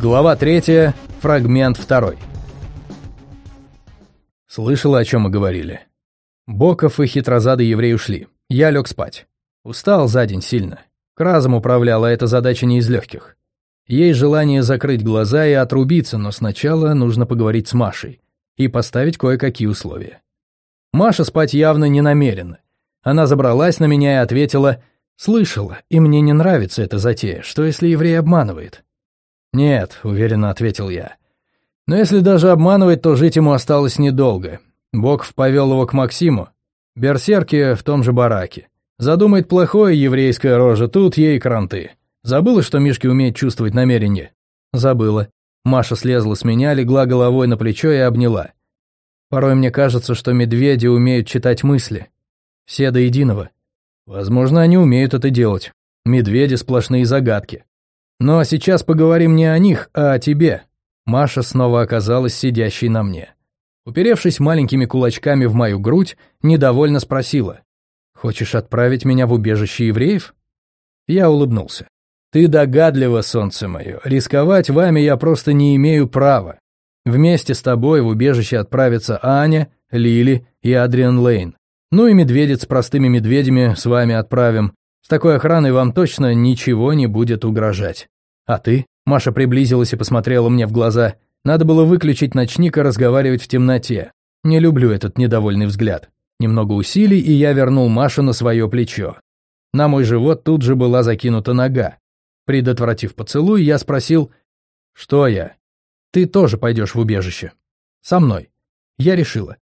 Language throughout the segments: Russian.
Глава 3, фрагмент 2. Слышала, о чем мы говорили. Боков и хитрозадый еврей ушли. Я лег спать. Устал за день сильно. К разуму управляла эта задача не из легких. Есть желание закрыть глаза и отрубиться, но сначала нужно поговорить с Машей и поставить кое-какие условия. Маша спать явно не намерена. Она забралась на меня и ответила «Слышала, и мне не нравится эта затея. Что, если еврей обманывает?» «Нет», — уверенно ответил я. «Но если даже обманывать, то жить ему осталось недолго. Бог повел его к Максиму. Берсерки в том же бараке. Задумает плохое еврейская рожа, тут ей кранты. Забыла, что Мишки умеет чувствовать намерение?» «Забыла». Маша слезла с меня, легла головой на плечо и обняла. «Порой мне кажется, что медведи умеют читать мысли. Все до единого. Возможно, они умеют это делать. Медведи — сплошные загадки. Но сейчас поговорим не о них, а о тебе. Маша снова оказалась сидящей на мне. Уперевшись маленькими кулачками в мою грудь, недовольно спросила. «Хочешь отправить меня в убежище евреев?» Я улыбнулся. «Ты догадлива, солнце мое. Рисковать вами я просто не имею права. Вместе с тобой в убежище отправятся Аня, Лили и Адриан Лейн. Ну и медведец с простыми медведями с вами отправим. С такой охраной вам точно ничего не будет угрожать. А ты? Маша приблизилась и посмотрела мне в глаза. Надо было выключить ночник и разговаривать в темноте. Не люблю этот недовольный взгляд. Немного усилий, и я вернул Машу на свое плечо. На мой живот тут же была закинута нога. Предотвратив поцелуй, я спросил, что я? Ты тоже пойдешь в убежище. Со мной. Я решила.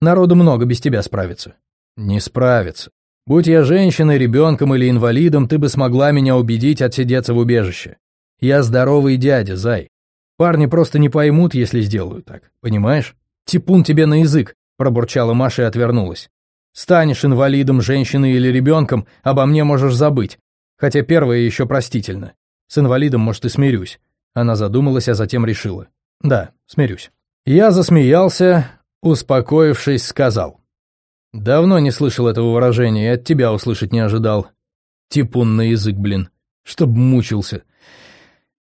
Народу много без тебя справится. Не справится. Будь я женщиной, ребенком или инвалидом, ты бы смогла меня убедить отсидеться в убежище. Я здоровый дядя, зай. Парни просто не поймут, если сделаю так, понимаешь? Типун тебе на язык, пробурчала Маша и отвернулась. Станешь инвалидом, женщиной или ребенком, обо мне можешь забыть. Хотя первое еще простительно. С инвалидом, может, и смирюсь. Она задумалась, а затем решила. Да, смирюсь. Я засмеялся, успокоившись, сказал. Давно не слышал этого выражения и от тебя услышать не ожидал. Типун на язык, блин. Чтоб мучился.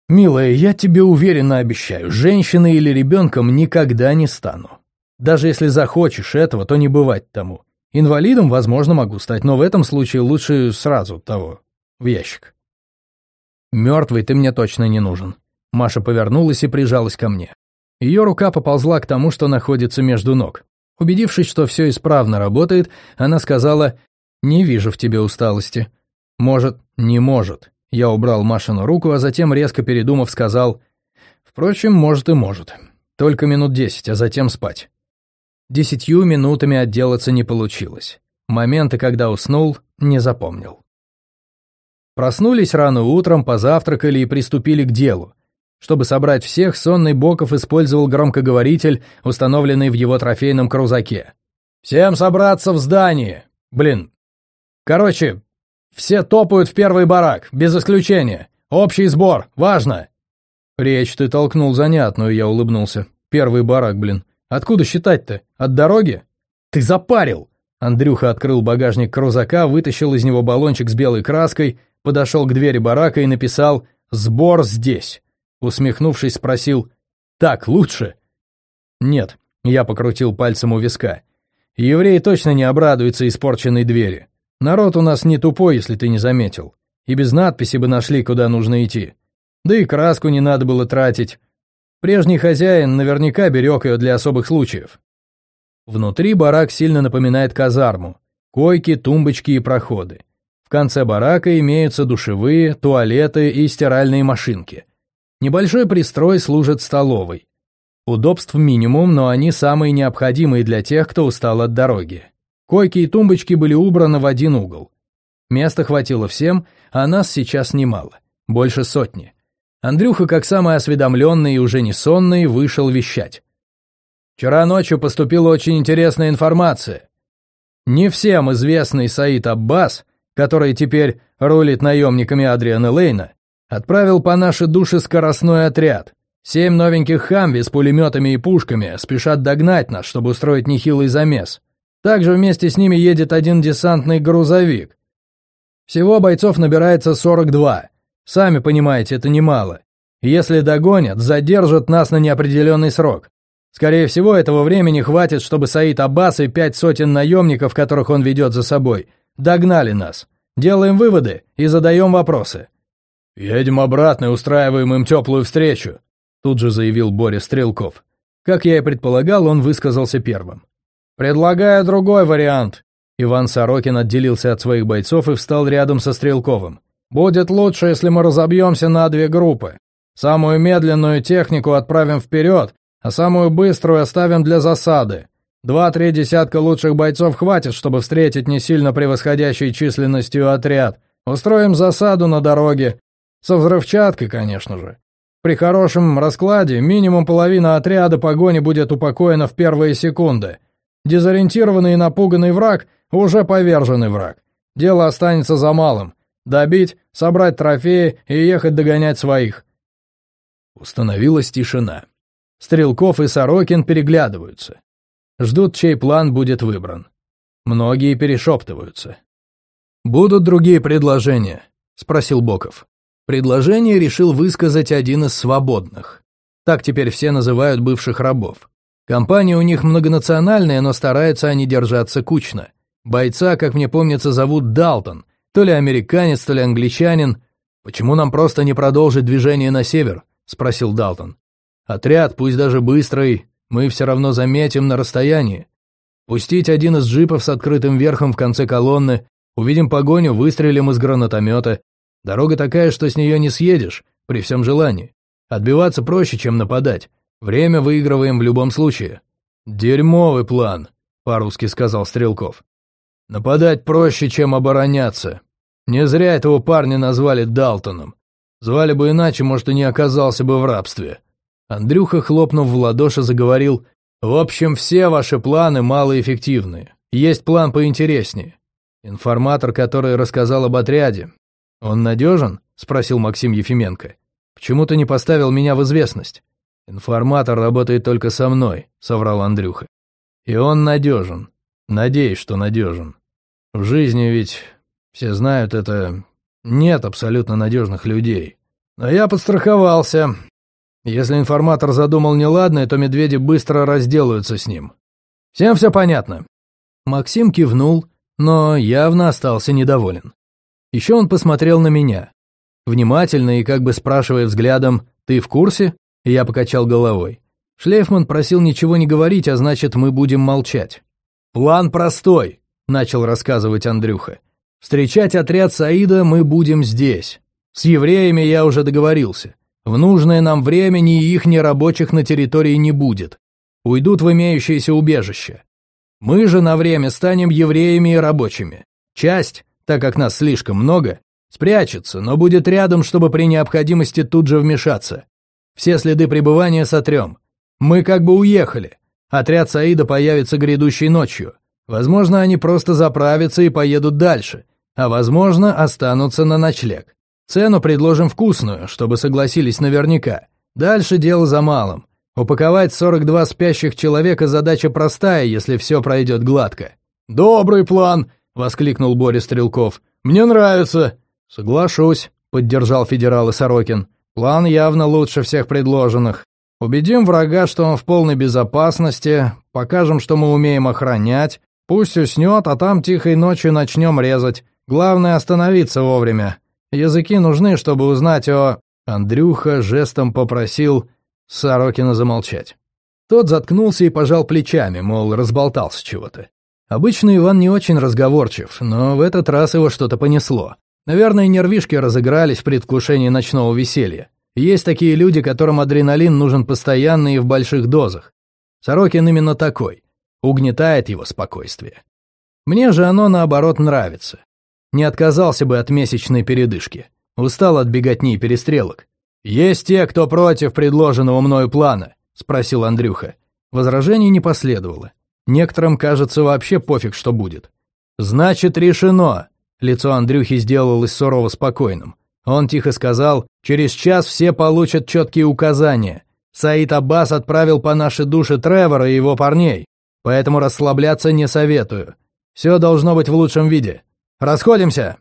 Милая, я тебе уверенно обещаю, женщиной или ребенком никогда не стану. Даже если захочешь этого, то не бывать тому. Инвалидом, возможно, могу стать, но в этом случае лучше сразу того, в ящик. Мертвый ты мне точно не нужен. Маша повернулась и прижалась ко мне. Ее рука поползла к тому, что находится между ног. Убедившись, что все исправно работает, она сказала «Не вижу в тебе усталости». «Может, не может». Я убрал Машину руку, а затем, резко передумав, сказал «Впрочем, может и может. Только минут десять, а затем спать». Десятью минутами отделаться не получилось. Моменты, когда уснул, не запомнил. Проснулись рано утром, позавтракали и приступили к делу. Чтобы собрать всех, сонный Боков использовал громкоговоритель, установленный в его трофейном крузаке. «Всем собраться в здании! Блин! Короче, все топают в первый барак, без исключения. Общий сбор, важно!» Речь ты толкнул занятную, я улыбнулся. Первый барак, блин. Откуда считать-то? От дороги? Ты запарил! Андрюха открыл багажник крузака, вытащил из него баллончик с белой краской, подошел к двери барака и написал «Сбор здесь». Усмехнувшись, спросил «Так лучше?» «Нет», — я покрутил пальцем у виска. «Еврей точно не обрадуется испорченной двери. Народ у нас не тупой, если ты не заметил. И без надписи бы нашли, куда нужно идти. Да и краску не надо было тратить. Прежний хозяин наверняка берег ее для особых случаев». Внутри барак сильно напоминает казарму. Койки, тумбочки и проходы. В конце барака имеются душевые, туалеты и стиральные машинки. Небольшой пристрой служит столовой. Удобств минимум, но они самые необходимые для тех, кто устал от дороги. Койки и тумбочки были убраны в один угол. Места хватило всем, а нас сейчас немало, больше сотни. Андрюха, как самый осведомленный и уже не сонный, вышел вещать. Вчера ночью поступила очень интересная информация. Не всем известный Саид Аббас, который теперь рулит наемниками Адриана Лейна, Отправил по нашей душе скоростной отряд. Семь новеньких «Хамви» с пулеметами и пушками спешат догнать нас, чтобы устроить нехилый замес. Также вместе с ними едет один десантный грузовик. Всего бойцов набирается 42. Сами понимаете, это немало. Если догонят, задержат нас на неопределенный срок. Скорее всего, этого времени хватит, чтобы Саид Аббас и пять сотен наемников, которых он ведет за собой, догнали нас. Делаем выводы и задаем вопросы. «Едем обратно и устраиваем им теплую встречу», тут же заявил Боря Стрелков. Как я и предполагал, он высказался первым. «Предлагаю другой вариант». Иван Сорокин отделился от своих бойцов и встал рядом со Стрелковым. «Будет лучше, если мы разобьемся на две группы. Самую медленную технику отправим вперед, а самую быструю оставим для засады. Два-три десятка лучших бойцов хватит, чтобы встретить не сильно превосходящий численностью отряд. Устроим засаду на дороге. Со взрывчаткой, конечно же. При хорошем раскладе минимум половина отряда погони будет упокоена в первые секунды. Дезориентированный и напуганный враг – уже поверженный враг. Дело останется за малым. Добить, собрать трофеи и ехать догонять своих. Установилась тишина. Стрелков и Сорокин переглядываются. Ждут, чей план будет выбран. Многие перешептываются. «Будут другие предложения?» – спросил Боков. Предложение решил высказать один из свободных. Так теперь все называют бывших рабов. Компания у них многонациональная, но стараются они держаться кучно. Бойца, как мне помнится, зовут Далтон, то ли американец, то ли англичанин. Почему нам просто не продолжить движение на север? спросил Далтон. Отряд, пусть даже быстрый, мы все равно заметим на расстоянии. Пустить один из джипов с открытым верхом в конце колонны, увидим погоню, выстрелим из гранатомета, Дорога такая, что с нее не съедешь, при всем желании. Отбиваться проще, чем нападать. Время выигрываем в любом случае. Дерьмовый план, по-русски сказал Стрелков. Нападать проще, чем обороняться. Не зря этого парня назвали Далтоном. Звали бы иначе, может, и не оказался бы в рабстве. Андрюха, хлопнув в ладоши, заговорил, «В общем, все ваши планы малоэффективны. Есть план поинтереснее. Информатор, который рассказал об отряде, «Он надежен?» – спросил Максим Ефименко. «Почему ты не поставил меня в известность?» «Информатор работает только со мной», – соврал Андрюха. «И он надежен. Надеюсь, что надежен. В жизни ведь, все знают это, нет абсолютно надежных людей. Но я подстраховался. Если информатор задумал неладное, то медведи быстро разделаются с ним. Всем все понятно?» Максим кивнул, но явно остался недоволен. Еще он посмотрел на меня. Внимательно и как бы спрашивая взглядом «Ты в курсе?» Я покачал головой. Шлейфман просил ничего не говорить, а значит, мы будем молчать. «План простой», — начал рассказывать Андрюха. «Встречать отряд Саида мы будем здесь. С евреями я уже договорился. В нужное нам время ни их, ни рабочих на территории не будет. Уйдут в имеющееся убежище. Мы же на время станем евреями и рабочими. Часть так как нас слишком много, спрячется, но будет рядом, чтобы при необходимости тут же вмешаться. Все следы пребывания сотрем. Мы как бы уехали. Отряд Саида появится грядущей ночью. Возможно, они просто заправятся и поедут дальше, а возможно, останутся на ночлег. Цену предложим вкусную, чтобы согласились наверняка. Дальше дело за малым. Упаковать 42 спящих человека задача простая, если все пройдет гладко. «Добрый план!» Воскликнул Борис Стрелков. «Мне нравится!» «Соглашусь», — поддержал федерал и Сорокин. «План явно лучше всех предложенных. Убедим врага, что он в полной безопасности, покажем, что мы умеем охранять, пусть уснет, а там тихой ночью начнем резать. Главное остановиться вовремя. Языки нужны, чтобы узнать о...» Андрюха жестом попросил Сорокина замолчать. Тот заткнулся и пожал плечами, мол, разболтался чего-то. Обычно Иван не очень разговорчив, но в этот раз его что-то понесло. Наверное, нервишки разыгрались в предвкушении ночного веселья. Есть такие люди, которым адреналин нужен постоянно и в больших дозах. Сорокин именно такой. Угнетает его спокойствие. Мне же оно, наоборот, нравится. Не отказался бы от месячной передышки. Устал от беготни и перестрелок. «Есть те, кто против предложенного мною плана?» – спросил Андрюха. Возражений не последовало. Некоторым кажется вообще пофиг, что будет. «Значит, решено!» Лицо Андрюхи сделалось сурово спокойным. Он тихо сказал, «Через час все получат четкие указания. Саид Аббас отправил по нашей душе Тревора и его парней, поэтому расслабляться не советую. Все должно быть в лучшем виде. Расходимся!»